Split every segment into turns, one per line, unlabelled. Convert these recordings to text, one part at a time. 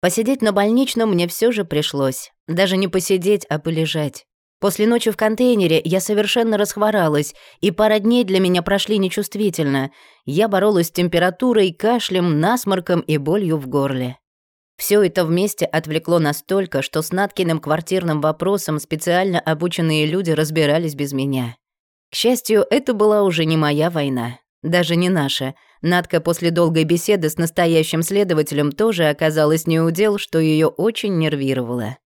Посидеть на больничном мне все же пришлось. Даже не посидеть, а полежать. После ночи в контейнере я совершенно расхворалась, и пара дней для меня прошли нечувствительно. Я боролась с температурой, кашлем, насморком и болью в горле. Все это вместе отвлекло настолько, что с Наткиным квартирным вопросом специально обученные люди разбирались без меня. К счастью, это была уже не моя война, даже не наша. Надка после долгой беседы с настоящим следователем тоже оказалась неудел, что ее очень нервировало.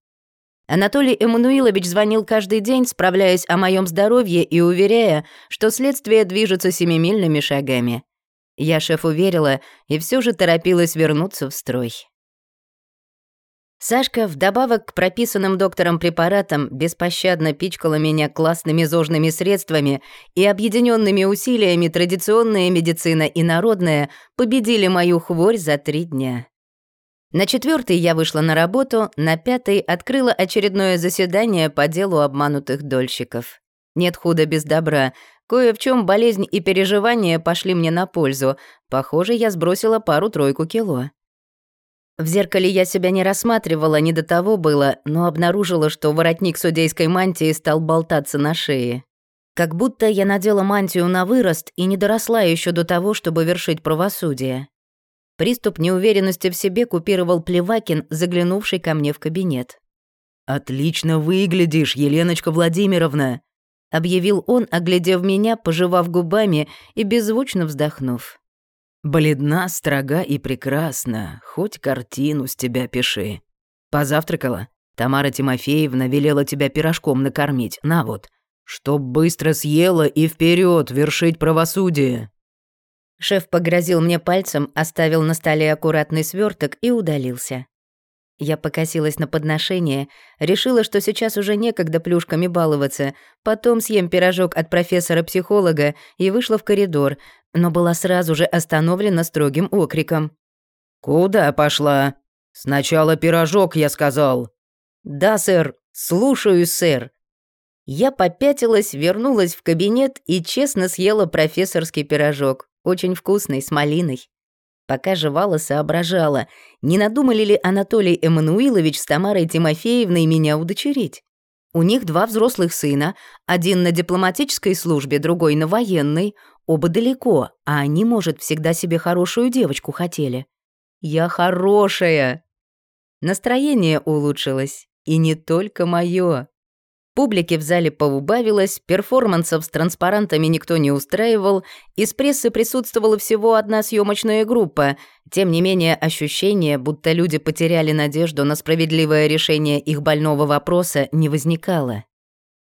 Анатолий Эммануилович звонил каждый день, справляясь о моем здоровье и уверяя, что следствие движется семимильными шагами. Я шефу верила и все же торопилась вернуться в строй. Сашка, вдобавок к прописанным доктором препаратам, беспощадно пичкала меня классными зожными средствами, и объединенными усилиями традиционная медицина и народная победили мою хворь за три дня. На четвертый я вышла на работу, на пятый открыла очередное заседание по делу обманутых дольщиков. Нет худа без добра. Кое в чем болезнь и переживания пошли мне на пользу. Похоже, я сбросила пару-тройку кило. В зеркале я себя не рассматривала, не до того было, но обнаружила, что воротник судейской мантии стал болтаться на шее. Как будто я надела мантию на вырост и не доросла еще до того, чтобы вершить правосудие. Приступ неуверенности в себе купировал Плевакин, заглянувший ко мне в кабинет.
«Отлично выглядишь, Еленочка Владимировна», — объявил он, оглядев меня, пожевав губами и беззвучно вздохнув. Бледна, строга и прекрасна, хоть картину с тебя пиши. Позавтракала? Тамара Тимофеевна велела тебя пирожком накормить, на вот. Чтоб быстро съела и вперед вершить правосудие.
Шеф погрозил мне пальцем, оставил на столе аккуратный сверток и удалился. Я покосилась на подношение, решила, что сейчас уже некогда плюшками баловаться, потом съем пирожок от профессора-психолога и вышла в коридор, но была сразу же остановлена строгим окриком.
«Куда пошла? Сначала пирожок, я сказал».
«Да, сэр, слушаю, сэр». Я попятилась, вернулась в кабинет и честно съела профессорский пирожок, очень вкусный, с малиной. Пока жевала, соображала, не надумали ли Анатолий Эммануилович с Тамарой Тимофеевной меня удочерить? У них два взрослых сына, один на дипломатической службе, другой на военной, оба далеко, а они, может, всегда себе хорошую девочку хотели. Я хорошая. Настроение улучшилось, и не только моё. Публики в зале поубавилось, перформансов с транспарантами никто не устраивал, из прессы присутствовала всего одна съемочная группа. Тем не менее, ощущение, будто люди потеряли надежду на справедливое решение их больного вопроса, не возникало.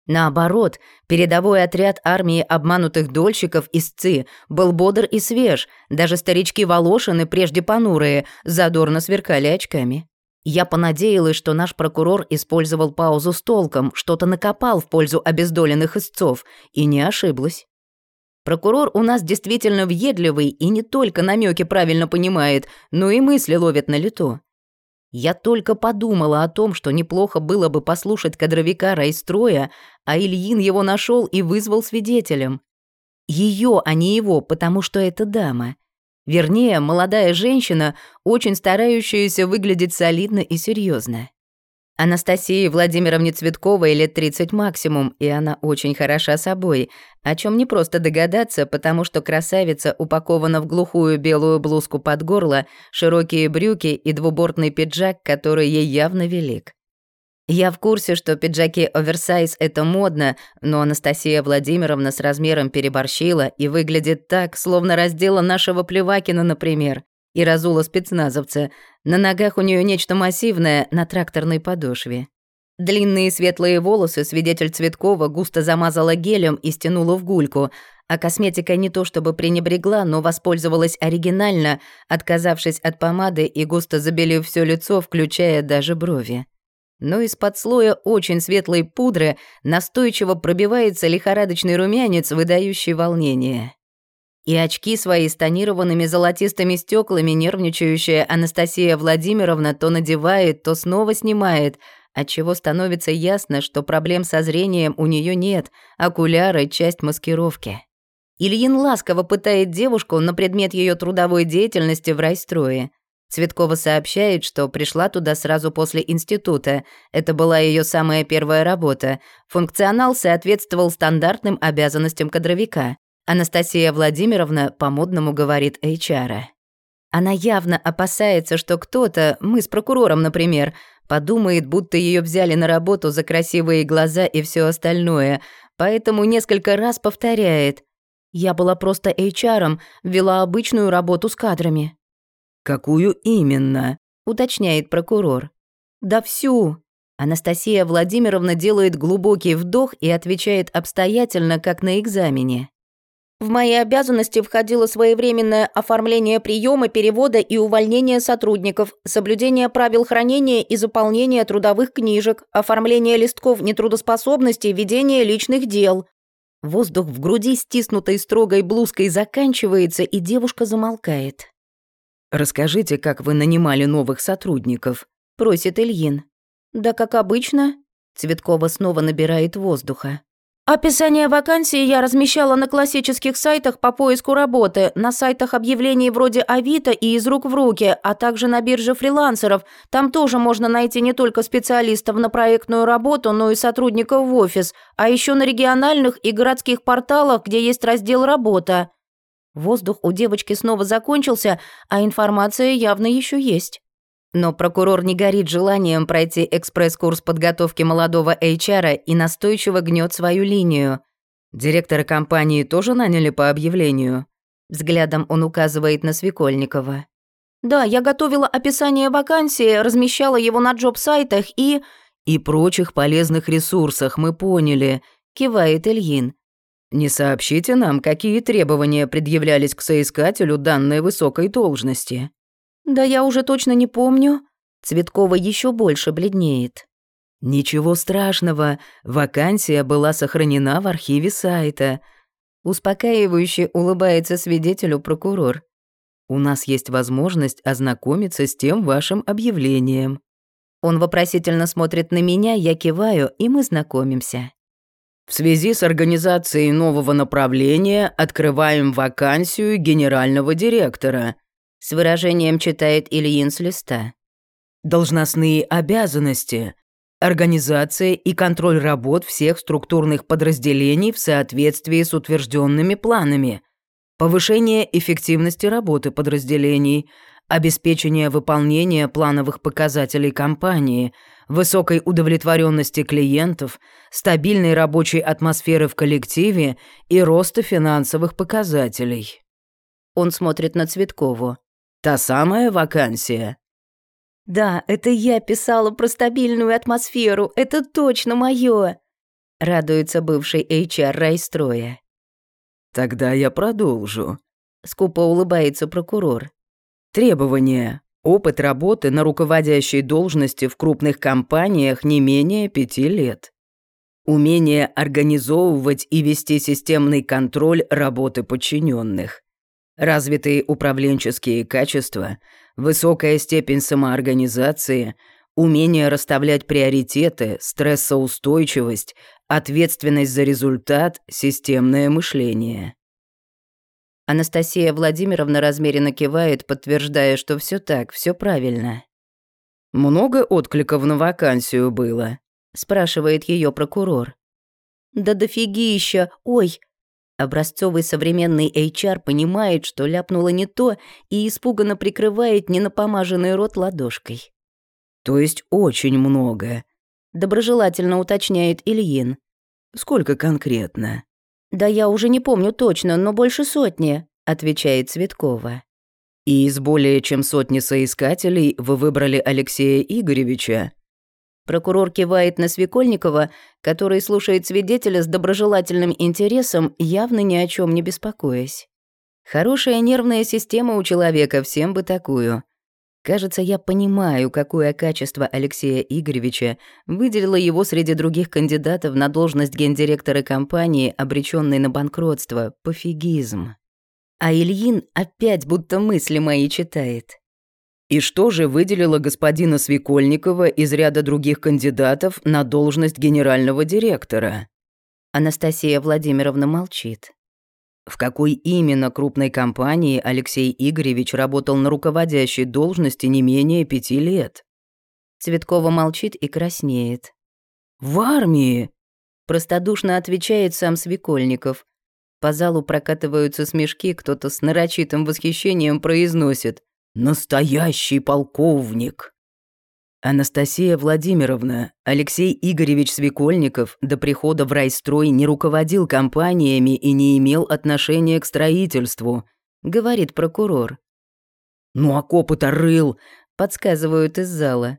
Наоборот, передовой отряд армии обманутых дольщиков из ЦИ был бодр и свеж, даже старички Волошины, прежде понурые, задорно сверкали очками. Я понадеялась, что наш прокурор использовал паузу с толком, что-то накопал в пользу обездоленных истцов, и не ошиблась. Прокурор у нас действительно въедливый и не только намеки правильно понимает, но и мысли ловит на лету. Я только подумала о том, что неплохо было бы послушать кадровика райстроя, а Ильин его нашел и вызвал свидетелем. Ее, а не его, потому что это дама. Вернее, молодая женщина, очень старающаяся выглядеть солидно и серьезно. Анастасии Владимировне Цветковой лет 30 максимум, и она очень хороша собой, о чем не просто догадаться, потому что красавица упакована в глухую белую блузку под горло, широкие брюки и двубортный пиджак, который ей явно велик. Я в курсе, что пиджаки оверсайз — это модно, но Анастасия Владимировна с размером переборщила и выглядит так, словно раздела нашего Плевакина, например, и разула спецназовца. На ногах у нее нечто массивное на тракторной подошве. Длинные светлые волосы свидетель Цветкова густо замазала гелем и стянула в гульку, а косметика не то чтобы пренебрегла, но воспользовалась оригинально, отказавшись от помады и густо забелив все лицо, включая даже брови но из-под слоя очень светлой пудры настойчиво пробивается лихорадочный румянец, выдающий волнение. И очки свои с тонированными золотистыми стеклами нервничающая Анастасия Владимировна то надевает, то снова снимает, отчего становится ясно, что проблем со зрением у нее нет, окуляры — часть маскировки. Ильин ласково пытает девушку на предмет ее трудовой деятельности в райстрое — Цветкова сообщает, что пришла туда сразу после института. Это была ее самая первая работа. Функционал соответствовал стандартным обязанностям кадровика. Анастасия Владимировна по-модному говорит HR. Она явно опасается, что кто-то, мы с прокурором, например, подумает, будто ее взяли на работу за красивые глаза и все остальное, поэтому несколько раз повторяет. «Я была просто HR, вела обычную работу с кадрами».
«Какую именно?»
— уточняет прокурор. «Да всю». Анастасия Владимировна делает глубокий вдох и отвечает обстоятельно, как на экзамене. В мои обязанности входило своевременное оформление приема, перевода и увольнения сотрудников, соблюдение правил хранения и заполнения трудовых книжек, оформление листков нетрудоспособности, ведение личных дел. Воздух в груди, стиснутой строгой блузкой, заканчивается, и девушка замолкает.
«Расскажите, как вы нанимали новых сотрудников?»
— просит Ильин. «Да как обычно». Цветкова снова набирает воздуха. Описание вакансии я размещала на классических сайтах по поиску работы, на сайтах объявлений вроде Авито и из рук в руки, а также на бирже фрилансеров. Там тоже можно найти не только специалистов на проектную работу, но и сотрудников в офис, а еще на региональных и городских порталах, где есть раздел «Работа». Воздух у девочки снова закончился, а информация явно еще есть. Но прокурор не горит желанием пройти экспресс-курс подготовки молодого HR и настойчиво гнет свою линию.
Директора компании тоже наняли по объявлению.
Взглядом он указывает на Свекольникова. «Да, я готовила описание вакансии, размещала его на джоб-сайтах и...»
«И прочих полезных ресурсах, мы поняли», — кивает Ильин. Не сообщите нам, какие требования предъявлялись к соискателю данной высокой должности.
Да я уже точно не помню. Цветкова еще больше бледнеет.
Ничего страшного, вакансия была сохранена в архиве сайта.
Успокаивающе улыбается свидетелю прокурор.
У нас есть возможность ознакомиться с тем вашим объявлением.
Он вопросительно смотрит на меня, я киваю, и мы знакомимся.
В связи с организацией нового направления открываем вакансию генерального директора.
С выражением читает Ильин с листа.
Должностные обязанности. Организация и контроль работ всех структурных подразделений в соответствии с утвержденными планами. Повышение эффективности работы подразделений. Обеспечение выполнения плановых показателей компании – высокой удовлетворенности клиентов, стабильной рабочей атмосферы в коллективе и роста финансовых показателей.
Он смотрит на Цветкову.
Та самая вакансия.
Да, это я писала про стабильную атмосферу, это точно моё. Радуется бывший HR райстроя.
Тогда я продолжу.
Скупо улыбается прокурор.
Требования. Опыт работы на руководящей должности в крупных компаниях не менее пяти лет. Умение организовывать и вести системный контроль работы подчиненных. Развитые управленческие качества, высокая степень самоорганизации, умение расставлять приоритеты, стрессоустойчивость, ответственность за результат, системное мышление.
Анастасия Владимировна размеренно кивает, подтверждая, что все так, все правильно.
«Много откликов на вакансию было?»
— спрашивает ее прокурор. «Да дофигища! Ой!» Образцовый современный HR понимает, что ляпнула не то и испуганно прикрывает ненапомаженный рот ладошкой.
«То есть очень много?»
— доброжелательно уточняет Ильин.
«Сколько конкретно?»
«Да я уже не помню точно, но больше сотни», — отвечает Цветкова.
«И из более чем сотни соискателей вы выбрали Алексея Игоревича?»
Прокурор кивает на Свекольникова, который слушает свидетеля с доброжелательным интересом, явно ни о чем не беспокоясь. Хорошая нервная система у человека, всем бы такую. Кажется, я понимаю, какое качество Алексея Игоревича выделило его среди других кандидатов на должность гендиректора компании, обреченной на банкротство, пофигизм. А Ильин опять будто мысли мои читает.
И что же выделило господина Свекольникова из ряда других кандидатов на должность генерального директора?
Анастасия Владимировна молчит.
В какой именно крупной компании Алексей Игоревич работал на руководящей должности не менее пяти лет?
Цветкова молчит и краснеет.
В армии?
Простодушно отвечает сам Свекольников. По залу прокатываются смешки, кто-то с нарочитым восхищением произносит «Настоящий полковник!»
Анастасия Владимировна, Алексей Игоревич Свекольников до прихода в райстрой не руководил компаниями и не имел отношения к строительству, говорит прокурор.
«Ну, окопы-то рыл», — подсказывают из зала.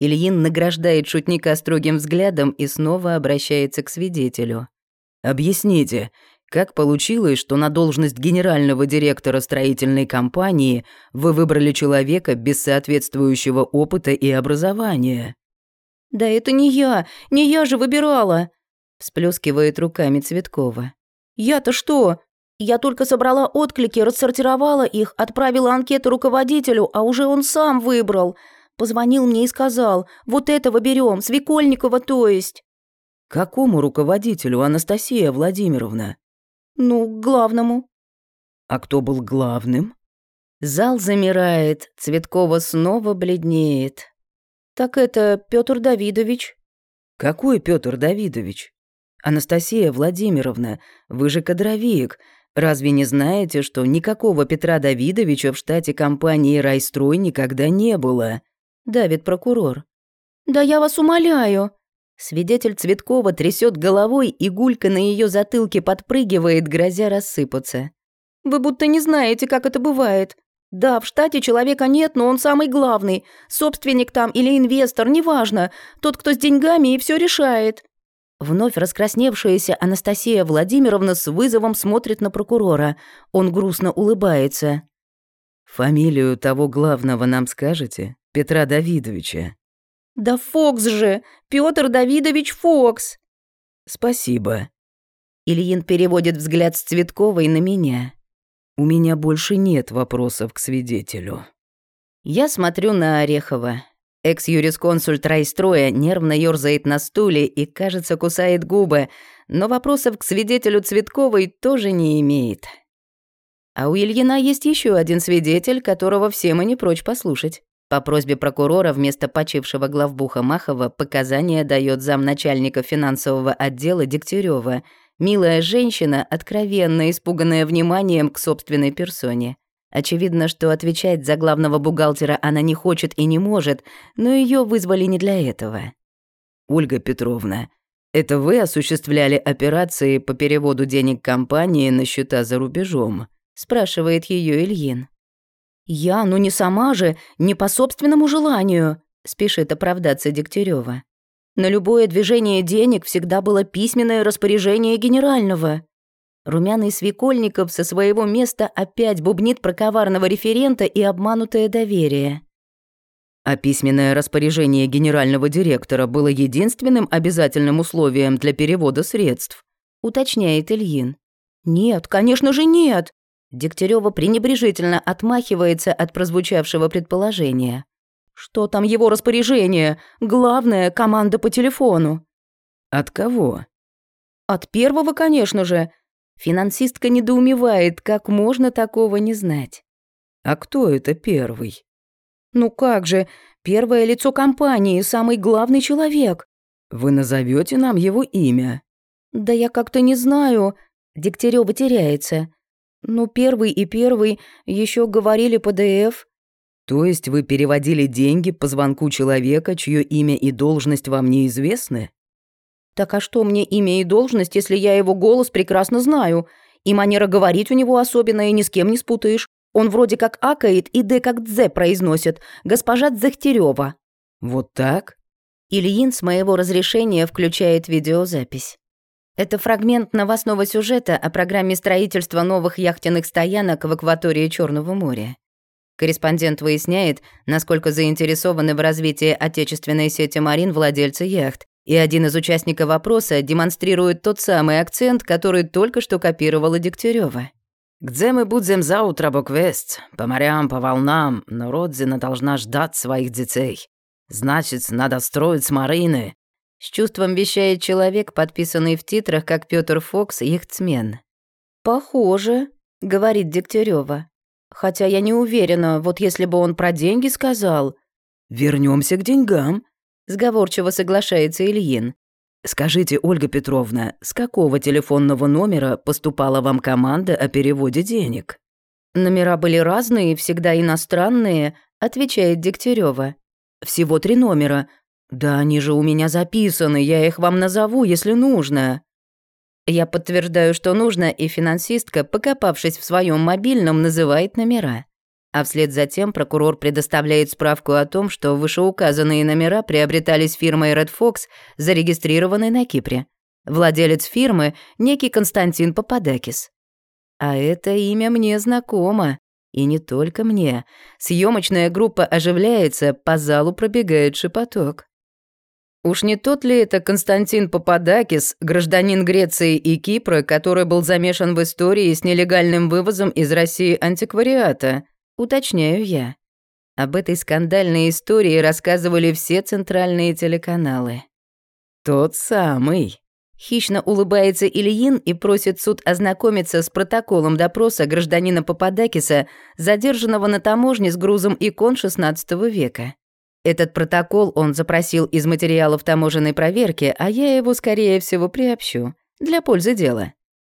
Ильин награждает шутника строгим взглядом и снова обращается к свидетелю.
«Объясните, как получилось, что на должность генерального директора строительной компании вы выбрали человека без соответствующего опыта и образования?
Да это не я, не я же выбирала, всплескивает руками Цветкова. Я-то что? Я только собрала отклики, рассортировала их, отправила анкету руководителю, а уже он сам выбрал. Позвонил мне и сказал, вот этого берем, Свекольникова то есть.
Какому руководителю, Анастасия Владимировна?
«Ну, главному».
«А кто был главным?»
Зал замирает, Цветкова снова бледнеет. «Так это Петр Давидович».
«Какой Петр Давидович?» «Анастасия Владимировна, вы же кадровик. Разве не знаете, что никакого Петра Давидовича в штате компании «Райстрой» никогда не было?» Давит прокурор.
«Да я вас умоляю», Свидетель Цветкова трясет головой, и гулька на ее затылке подпрыгивает, грозя рассыпаться. «Вы будто не знаете, как это бывает. Да, в штате человека нет, но он самый главный. Собственник там или инвестор, неважно. Тот, кто с деньгами и все решает». Вновь раскрасневшаяся Анастасия Владимировна с вызовом смотрит на прокурора. Он грустно улыбается.
«Фамилию того главного нам скажете? Петра Давидовича?»
«Да Фокс же! Пётр Давидович Фокс!»
«Спасибо».
Ильин переводит взгляд с Цветковой на меня.
«У меня больше нет вопросов к свидетелю».
Я смотрю на Орехова. Экс-юрисконсульт райстроя нервно ёрзает на стуле и, кажется, кусает губы, но вопросов к свидетелю Цветковой тоже не имеет. А у Ильина есть еще один свидетель, которого все мы не прочь послушать. По просьбе прокурора вместо почившего главбуха Махова показания дает замначальника финансового отдела Дегтярева, милая женщина, откровенно испуганная вниманием к собственной персоне. Очевидно, что отвечать за главного бухгалтера она не хочет и не может, но ее вызвали не для этого.
«Ольга Петровна, это вы осуществляли операции по переводу денег компании на счета за рубежом?»
спрашивает ее Ильин. «Я, ну не сама же, не по собственному желанию», — спешит оправдаться Дегтярева. «На любое движение денег всегда было письменное распоряжение генерального». Румяный Свекольников со своего места опять бубнит про коварного референта и обманутое доверие.
А письменное распоряжение генерального директора было единственным обязательным условием для перевода средств,
уточняет Ильин. Нет, конечно же нет. Дегтярева пренебрежительно отмахивается от прозвучавшего предположения. «Что там его распоряжение? Главное, команда по телефону».
«От кого?»
«От первого, конечно же. Финансистка недоумевает, как можно такого не знать».
«А кто это первый?»
«Ну как же, первое лицо компании, самый главный человек».
«Вы назовете нам его имя?»
«Да я как-то не знаю». Дегтярева теряется. Ну, первый и первый еще говорили ПДФ.
То есть вы переводили деньги по звонку человека, чье имя и должность вам неизвестны?
Так а что мне имя и должность, если я его голос прекрасно знаю? И манера говорить у него особенная, ни с кем не спутаешь. Он вроде как акает и «д» как «дз» произносит. Госпожа Дзахтерева.
Вот так?
Ильин с моего разрешения включает видеозапись. Это фрагмент новостного сюжета о программе строительства новых яхтенных стоянок в акватории Черного моря. Корреспондент выясняет, насколько заинтересованы в развитии отечественной сети марин владельцы яхт, и один из участников вопроса демонстрирует тот самый акцент, который только что копировала Дегтярева.
«Где мы будем завтра, Боквест? По морям, по волнам, но Родзина должна ждать своих детей. Значит, надо строить марины,
с чувством вещает человек, подписанный в титрах как Пётр Фокс, яхтсмен. «Похоже», — говорит Дегтярева. «Хотя я не уверена, вот если бы он про деньги сказал...»
Вернемся к деньгам», —
сговорчиво соглашается Ильин.
«Скажите, Ольга Петровна, с какого телефонного номера поступала вам команда о переводе денег?»
«Номера были разные, всегда иностранные», — отвечает Дегтярева.
«Всего три номера. Да они же у меня записаны, я их вам назову, если нужно».
Я подтверждаю, что нужно, и финансистка, покопавшись в своем мобильном, называет номера. А вслед за тем прокурор предоставляет справку о том, что вышеуказанные номера приобретались фирмой Red Fox, зарегистрированной на Кипре. Владелец фирмы – некий Константин Пападакис. А это имя мне знакомо. И не только мне. Съемочная группа оживляется, по залу пробегает шепоток. Уж не тот ли это Константин Пападакис, гражданин Греции и Кипра, который был замешан в истории с нелегальным вывозом из России антиквариата? Уточняю я. Об этой скандальной истории рассказывали все центральные телеканалы.
«Тот самый»,
Хищно улыбается Ильин и просит суд ознакомиться с протоколом допроса гражданина Пападакиса, задержанного на таможне с грузом икон XVI века. Этот протокол он запросил из материалов таможенной проверки, а я его, скорее всего, приобщу. Для пользы дела.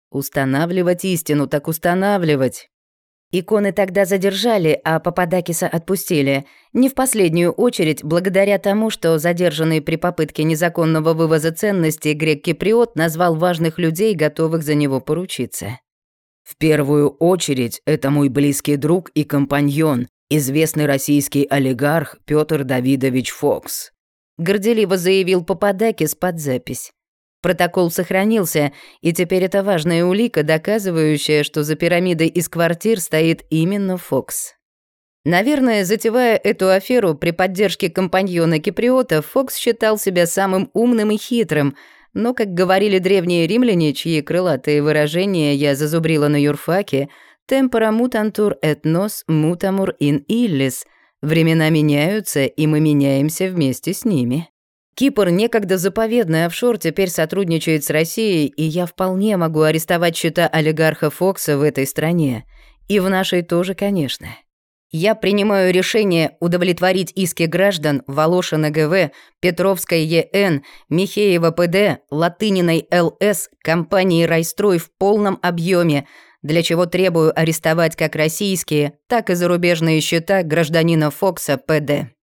Устанавливать истину, так устанавливать. Иконы тогда задержали, а Пападакиса отпустили. Не в последнюю очередь благодаря тому, что задержанный при попытке незаконного вывоза ценностей грек-киприот назвал важных людей, готовых за него поручиться.
«В первую очередь это мой близкий друг и компаньон, известный российский олигарх Петр Давидович Фокс»,
горделиво заявил Пападакис под запись. Протокол сохранился, и теперь это важная улика, доказывающая, что за пирамидой из квартир стоит именно Фокс. Наверное, затевая эту аферу при поддержке компаньона Киприота, Фокс считал себя самым умным и хитрым, но, как говорили древние римляне, чьи крылатые выражения я зазубрила на юрфаке, «tempora mutantur et nos mutamur in illis» — времена меняются, и мы меняемся вместе с ними. Кипр, некогда заповедный офшор, теперь сотрудничает с Россией, и я вполне могу арестовать счета олигарха Фокса в этой стране. И в нашей тоже, конечно. Я принимаю решение удовлетворить иски граждан Волошина ГВ, Петровской ЕН, Михеева ПД, Латыниной ЛС, компании «Райстрой» в полном объеме, для чего требую арестовать как российские, так и зарубежные счета гражданина Фокса ПД.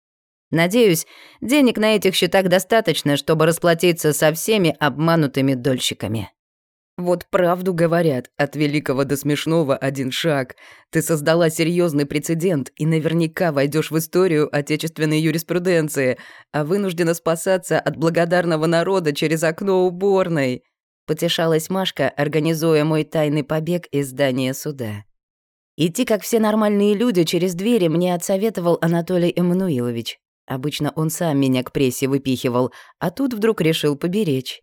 Надеюсь, денег на этих счетах достаточно, чтобы расплатиться со всеми обманутыми дольщиками.
Вот правду говорят, от великого до смешного один шаг. Ты создала серьезный прецедент и наверняка войдешь в историю отечественной юриспруденции, а вынуждена спасаться от благодарного народа через окно уборной.
Потешалась Машка, организуя мой тайный побег из здания суда. Идти, как все нормальные люди, через двери мне отсоветовал Анатолий Эммануилович. Обычно он сам меня к прессе выпихивал, а тут вдруг решил поберечь.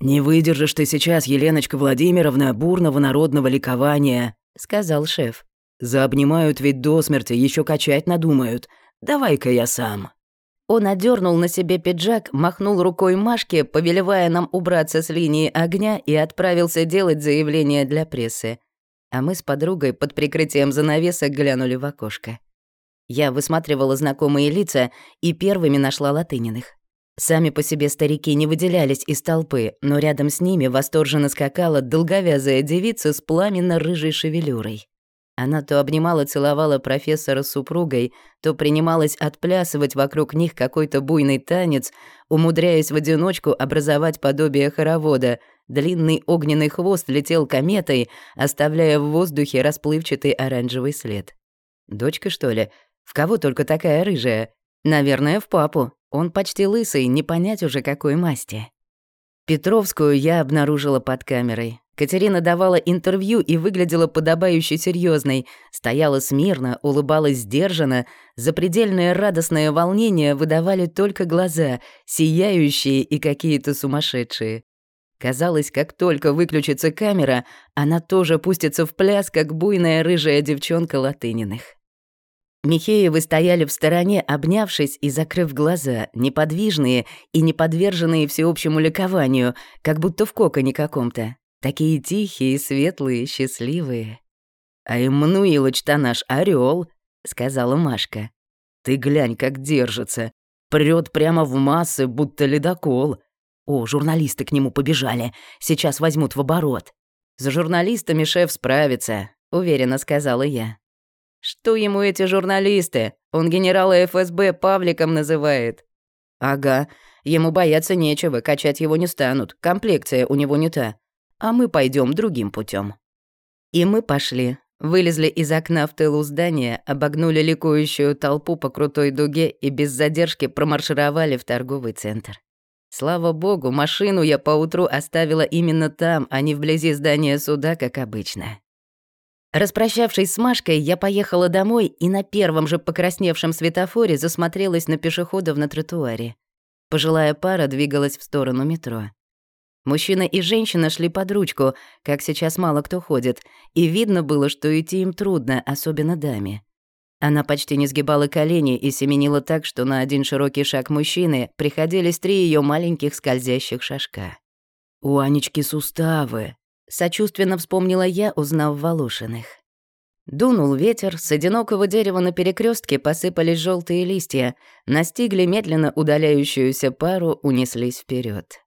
«Не выдержишь ты сейчас, Еленочка Владимировна, бурного народного ликования», — сказал шеф. «Заобнимают ведь до смерти, еще качать надумают. Давай-ка я сам».
Он одернул на себе пиджак, махнул рукой Машке, повелевая нам убраться с линии огня и отправился делать заявление для прессы. А мы с подругой под прикрытием занавесок глянули в окошко. Я высматривала знакомые лица и первыми нашла Латыниных. Сами по себе старики не выделялись из толпы, но рядом с ними восторженно скакала долговязая девица с пламенно-рыжей шевелюрой. Она то обнимала, целовала профессора с супругой, то принималась отплясывать вокруг них какой-то буйный танец, умудряясь в одиночку образовать подобие хоровода. Длинный огненный хвост летел кометой, оставляя в воздухе расплывчатый оранжевый след. Дочка, что ли? В кого только такая рыжая? Наверное, в папу. Он почти лысый, не понять уже какой масти. Петровскую я обнаружила под камерой. Катерина давала интервью и выглядела подобающе серьезной, стояла смирно, улыбалась сдержанно, запредельное радостное волнение выдавали только глаза, сияющие и какие-то сумасшедшие. Казалось, как только выключится камера, она тоже пустится в пляс, как буйная рыжая девчонка Латыниных. Михеевы стояли в стороне, обнявшись и закрыв глаза, неподвижные и не подверженные всеобщему ликованию, как будто в коконе каком-то. Такие тихие, светлые, счастливые.
«А Эммануилыч-то наш орел, сказала Машка. «Ты глянь, как держится. Прёт прямо в массы, будто ледокол. О, журналисты к нему побежали. Сейчас возьмут в оборот».
«За журналистами шеф справится», — уверенно сказала я. «Что ему эти журналисты? Он генерала ФСБ Павликом называет». «Ага, ему бояться нечего, качать его не станут, комплекция у него не та. А мы пойдем другим путем. И мы пошли, Вылезли из окна в тылу здания, обогнули ликующую толпу по крутой дуге и без задержки промаршировали в торговый центр. Слава богу, машину я поутру оставила именно там, а не вблизи здания суда, как обычно. Распрощавшись с Машкой, я поехала домой и на первом же покрасневшем светофоре засмотрелась на пешеходов на тротуаре. Пожилая пара двигалась в сторону метро. Мужчина и женщина шли под ручку, как сейчас мало кто ходит, и видно было, что идти им трудно, особенно даме. Она почти не сгибала колени и семенила так, что на один широкий шаг мужчины приходились три ее маленьких скользящих шажка.
«У Анечки суставы», — сочувственно вспомнила я, узнав Волошиных.
Дунул ветер, с одинокого дерева на перекрестке посыпались желтые листья, настигли медленно удаляющуюся пару, унеслись вперед.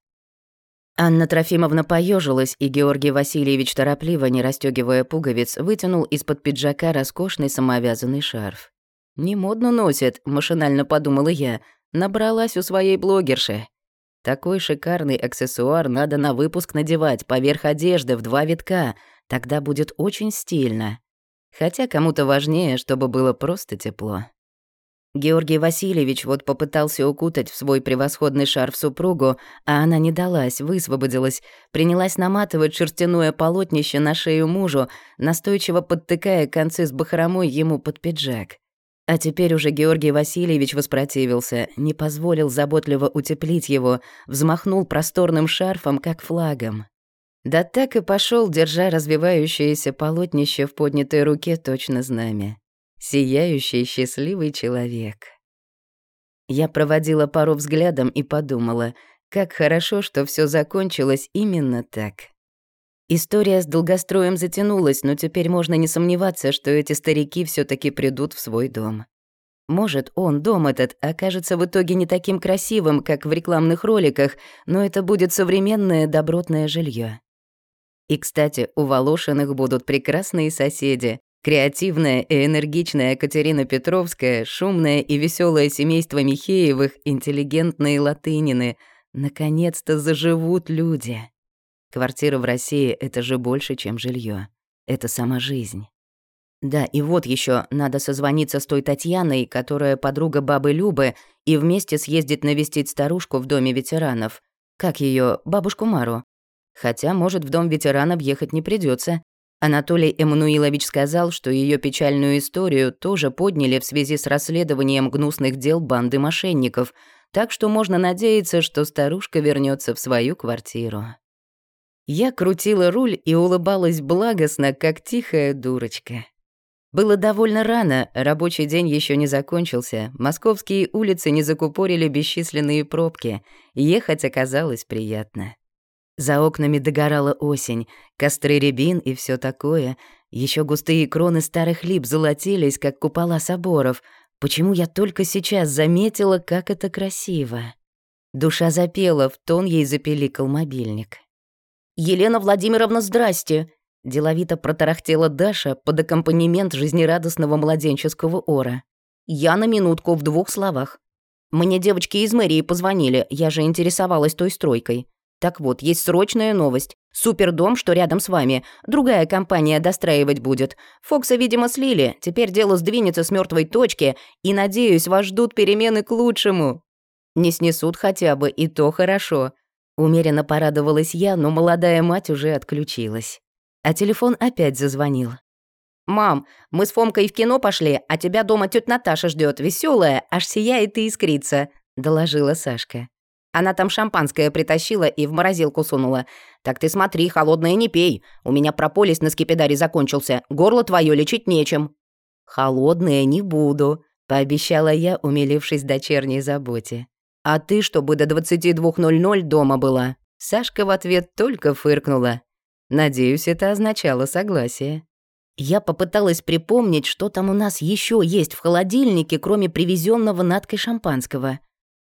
Анна Трофимовна поежилась, и Георгий Васильевич торопливо, не расстёгивая пуговиц, вытянул из-под пиджака роскошный самовязанный шарф. «Не модно носит», — машинально подумала я. Набралась у своей блогерши. Такой шикарный аксессуар надо на выпуск надевать поверх одежды в два витка. Тогда будет очень стильно. Хотя кому-то важнее, чтобы было просто тепло. Георгий Васильевич вот попытался укутать в свой превосходный шарф супругу, а она не далась, высвободилась, принялась наматывать шерстяное полотнище на шею мужу, настойчиво подтыкая концы с бахромой ему под пиджак. А теперь уже Георгий Васильевич воспротивился, не позволил заботливо утеплить его, взмахнул просторным шарфом, как флагом. Да так и пошел, держа развивающееся полотнище в поднятой руке точно знамя сияющий счастливый человек. Я проводила пару взглядом и подумала, как хорошо, что все закончилось именно так. История с долгостроем затянулась, но теперь можно не сомневаться, что эти старики все таки придут в свой дом. Может, он, дом этот, окажется в итоге не таким красивым, как в рекламных роликах, но это будет современное добротное жилье. И, кстати, у Волошиных будут прекрасные соседи, Креативная и энергичная Катерина Петровская, шумное и веселое семейство Михеевых, интеллигентные латынины. Наконец-то заживут люди. Квартира в России — это же больше, чем жилье. Это сама жизнь. Да, и вот еще надо созвониться с той Татьяной, которая подруга бабы Любы, и вместе съездить навестить старушку в доме ветеранов. Как ее, бабушку Мару. Хотя, может, в дом ветеранов ехать не придется. Анатолий Эммануилович сказал, что ее печальную историю тоже подняли в связи с расследованием гнусных дел банды мошенников, так что можно надеяться, что старушка вернется в свою квартиру. Я крутила руль и улыбалась благостно, как тихая дурочка. Было довольно рано, рабочий день еще не закончился, московские улицы не закупорили бесчисленные пробки, ехать оказалось приятно. За окнами догорала осень, костры рябин и все такое. Еще густые кроны старых лип золотились, как купола соборов. Почему я только сейчас заметила, как это красиво? Душа запела, в тон ей запеликал мобильник. «Елена Владимировна, здрасте!» Деловито протарахтела Даша под аккомпанемент жизнерадостного младенческого ора. «Я на минутку в двух словах. Мне девочки из мэрии позвонили, я же интересовалась той стройкой. Так вот, есть срочная новость. Супердом, что рядом с вами. Другая компания достраивать будет. Фокса, видимо, слили. Теперь дело сдвинется с мертвой точки. И, надеюсь, вас ждут перемены к лучшему. Не снесут хотя бы, и то хорошо. Умеренно порадовалась я, но молодая мать уже отключилась. А телефон опять зазвонил. «Мам, мы с Фомкой в кино пошли, а тебя дома тетя Наташа ждет, веселая, аж сияет и искрится», — доложила Сашка. Она там шампанское притащила и в морозилку сунула. Так ты смотри, холодное не пей. У меня прополис на скипидаре закончился. Горло твое лечить нечем». «Холодное не буду», — пообещала я, умилившись дочерней заботе. «А ты, чтобы до 22.00 дома была». Сашка в ответ только фыркнула. Надеюсь, это означало согласие. Я попыталась припомнить, что там у нас еще есть в холодильнике, кроме привезенного наткой шампанского.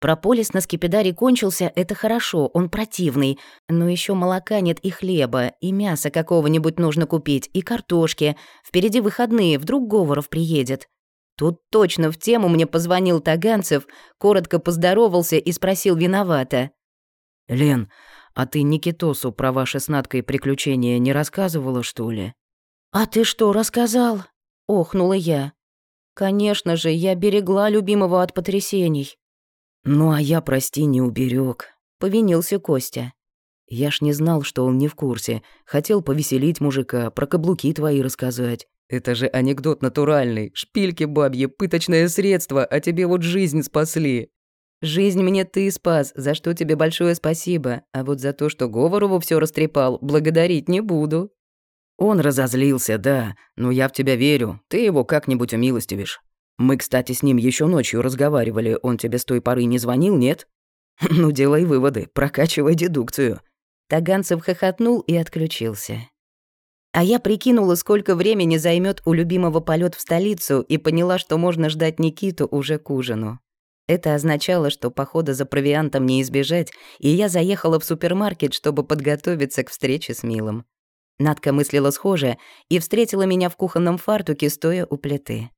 Прополис на скипидаре кончился, это хорошо, он противный, но еще молока нет и хлеба, и мяса какого-нибудь нужно купить, и картошки. Впереди выходные, вдруг Говоров приедет. Тут точно в тему мне позвонил Таганцев, коротко поздоровался и спросил виновато.
«Лен, а ты Никитосу про ваши с Надкой приключения не рассказывала, что ли?»
«А ты что, рассказал?» — охнула я. «Конечно же, я берегла любимого от потрясений».
«Ну а я, прости, не уберег, повинился Костя. «Я ж не знал, что он не в курсе. Хотел повеселить мужика, про каблуки твои рассказать. Это же анекдот натуральный. Шпильки бабьи, пыточное средство, а тебе вот жизнь спасли».
«Жизнь мне ты спас, за что тебе большое спасибо. А вот за то, что Говорову все растрепал, благодарить не буду».
«Он разозлился, да, но я в тебя верю. Ты его как-нибудь умилостивишь. Мы, кстати, с ним еще ночью разговаривали. Он тебе с той поры не звонил, нет? Ну, делай выводы, прокачивай дедукцию».
Таганцев хохотнул и отключился. А я прикинула, сколько времени займет у любимого полет в столицу, и поняла, что можно ждать Никиту уже к ужину. Это означало, что похода за провиантом не избежать, и я заехала в супермаркет, чтобы подготовиться к встрече с Милом. Надка мыслила схоже и встретила меня в кухонном фартуке, стоя у плиты.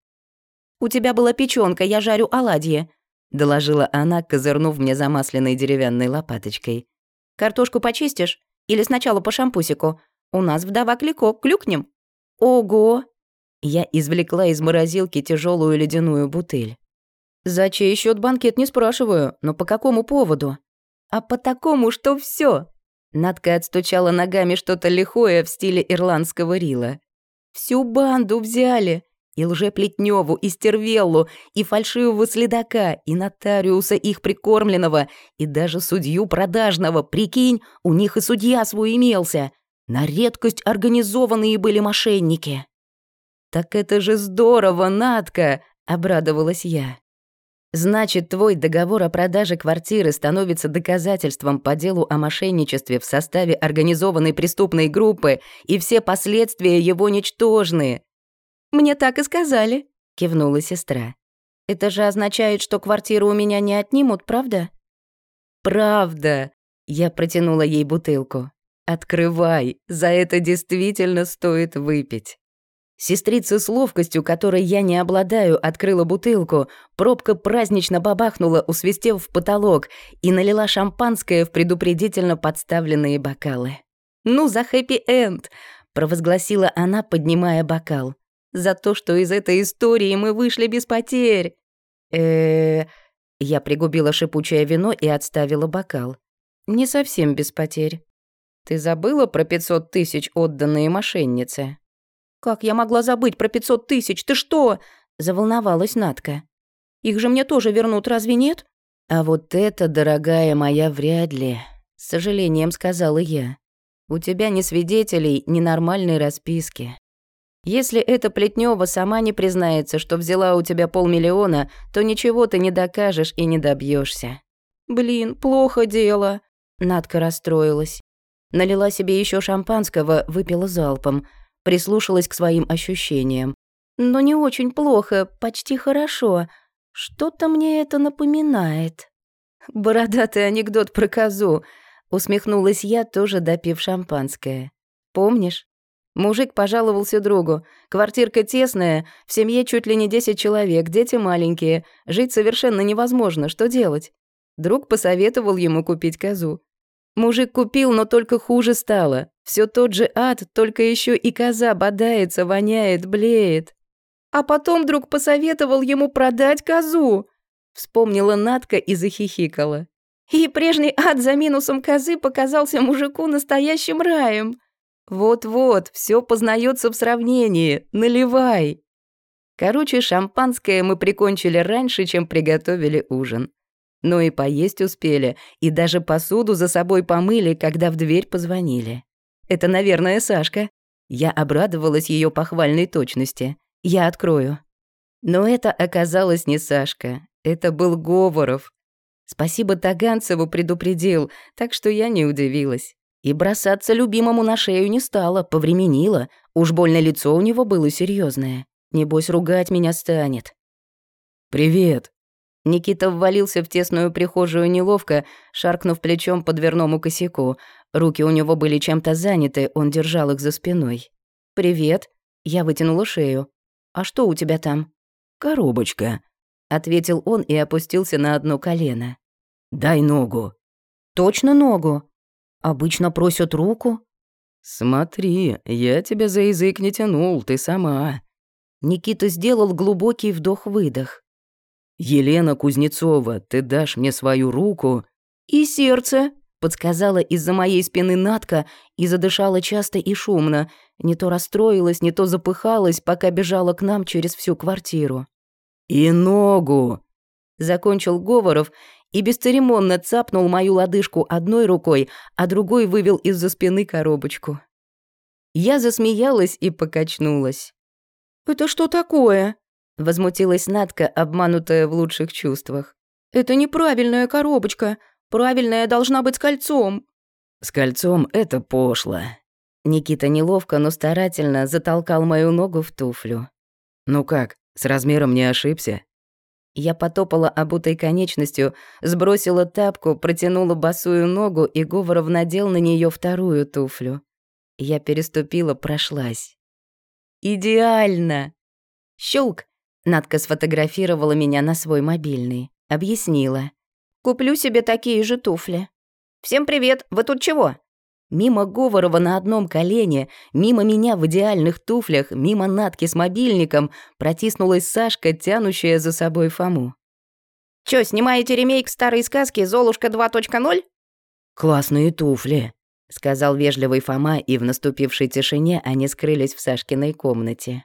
«У тебя была печёнка, я жарю оладьи», — доложила она, козырнув мне замасленной деревянной лопаточкой. «Картошку почистишь? Или сначала по шампусику? У нас вдова Клико, клюкнем». «Ого!» Я извлекла из морозилки тяжелую ледяную бутыль. «За чей счет банкет не спрашиваю, но по какому поводу?» «А по такому, что все. Надка отстучала ногами что-то лихое в стиле ирландского рила. «Всю банду взяли. И лжеплетневу, и стервеллу, и фальшивого следака, и нотариуса их прикормленного, и даже судью продажного. Прикинь, у них и судья свой имелся. На редкость организованные были мошенники. «Так это же здорово, Натка!» — обрадовалась я. «Значит, твой договор о продаже квартиры становится доказательством по делу о мошенничестве в составе организованной преступной группы, и все последствия его ничтожны. «Мне так и сказали», — кивнула сестра. «Это же означает, что квартиру у меня не отнимут, правда?» «Правда», — я протянула ей бутылку. «Открывай, за это действительно стоит выпить». Сестрица с ловкостью, которой я не обладаю, открыла бутылку, пробка празднично бабахнула, усвистев в потолок, и налила шампанское в предупредительно подставленные бокалы. «Ну, за хэппи-энд!» — провозгласила она, поднимая бокал за то, что из этой истории мы вышли без потерь. э Я пригубила шипучее вино и отставила бокал. Не совсем без потерь. Ты забыла про пятьсот тысяч, отданные мошеннице? Как я могла забыть про пятьсот тысяч? Ты что? Заволновалась Натка. Их же мне тоже вернут, разве нет? А вот это, дорогая моя, вряд ли. С сожалением сказала я. У тебя ни свидетелей, ни нормальной расписки. Если эта Плетнева сама не признается, что взяла у тебя полмиллиона, то ничего ты не докажешь и не добьешься. Блин, плохо дело. Надка расстроилась. Налила себе еще шампанского, выпила залпом, прислушалась к своим ощущениям. Но не очень плохо, почти хорошо. Что-то мне это напоминает. Бородатый анекдот про козу. Усмехнулась я, тоже допив шампанское. Помнишь? Мужик пожаловался другу. Квартирка тесная, в семье чуть ли не 10 человек, дети маленькие. Жить совершенно невозможно, что делать? Друг посоветовал ему купить козу. Мужик купил, но только хуже стало. Все тот же ад, только еще и коза бодается, воняет, блеет. А потом друг посоветовал ему продать козу. Вспомнила Натка и захихикала. И прежний ад за минусом козы показался мужику настоящим раем. Вот-вот, все познается в сравнении. Наливай. Короче, шампанское мы прикончили раньше, чем приготовили ужин. Но и поесть успели, и даже посуду за собой помыли, когда в дверь позвонили. Это, наверное, Сашка. Я обрадовалась ее похвальной точности. Я открою. Но это оказалось не Сашка. Это был Говоров. Спасибо Таганцеву предупредил, так что я не удивилась. И бросаться любимому на шею не стала, повременила. Уж больно лицо у него было серьезное. Небось, ругать меня станет.
«Привет!»
Никита ввалился в тесную прихожую неловко, шаркнув плечом по дверному косяку. Руки у него были чем-то заняты, он держал их за спиной. «Привет!» Я вытянула шею. «А что у тебя там?»
«Коробочка», —
ответил он и опустился на одно колено.
«Дай ногу».
«Точно ногу? Обычно просят руку».
«Смотри, я тебя за язык не тянул, ты сама».
Никита сделал глубокий вдох-выдох.
«Елена Кузнецова, ты дашь мне свою руку?»
«И сердце», — подсказала из-за моей спины Натка и задышала часто и шумно. Не то расстроилась, не то запыхалась, пока бежала к нам через всю квартиру.
«И ногу!»
Закончил Говоров и бесцеремонно цапнул мою лодыжку одной рукой, а другой вывел из-за спины коробочку. Я засмеялась и покачнулась. «Это что такое?» — возмутилась Надка, обманутая в лучших чувствах. «Это неправильная коробочка. Правильная должна быть с кольцом».
«С кольцом это пошло».
Никита неловко, но старательно затолкал мою ногу в туфлю.
«Ну как, с размером не ошибся?»
Я потопала обутой конечностью, сбросила тапку, протянула босую ногу, и Говоров надел на нее вторую туфлю. Я переступила, прошлась. «Идеально!» Щелк! Надка сфотографировала меня на свой мобильный. Объяснила. «Куплю себе такие же туфли». «Всем привет! Вы тут чего?» Мимо Говорова на одном колене, мимо меня в идеальных туфлях, мимо Натки с мобильником протиснулась Сашка, тянущая за собой Фому. «Чё, снимаете ремейк старой сказки «Золушка 2.0»?»
«Классные туфли», —
сказал вежливый Фома, и в наступившей тишине они скрылись в Сашкиной комнате.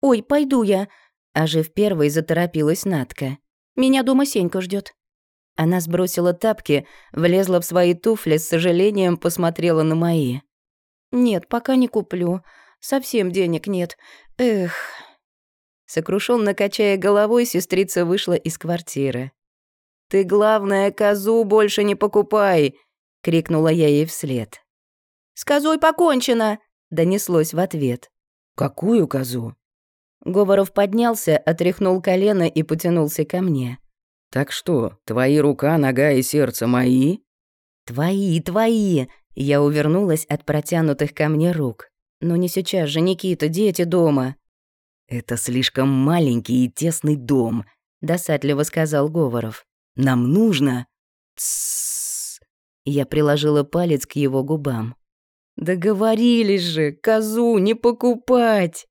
«Ой, пойду я», — ожив первой заторопилась Натка. «Меня дома Сенька ждет. Она сбросила тапки, влезла в свои туфли, с сожалением посмотрела на мои. «Нет, пока не куплю. Совсем денег нет. Эх...» Сокрушенно качая головой, сестрица вышла из квартиры. «Ты, главное, козу больше не покупай!» — крикнула я ей вслед. «С козой покончено!» — донеслось в ответ.
«Какую козу?»
Говоров поднялся, отряхнул колено и потянулся ко мне.
«Так что, твои рука, нога и сердце мои?»
«Твои, твои!» Я увернулась от протянутых ко мне рук. «Но не сейчас же, Никита, дети дома».
«Это слишком маленький и тесный дом», — досадливо сказал Говоров. «Нам нужно...»
«Тссс!» Я приложила палец к его губам. «Договорились же, козу не покупать!»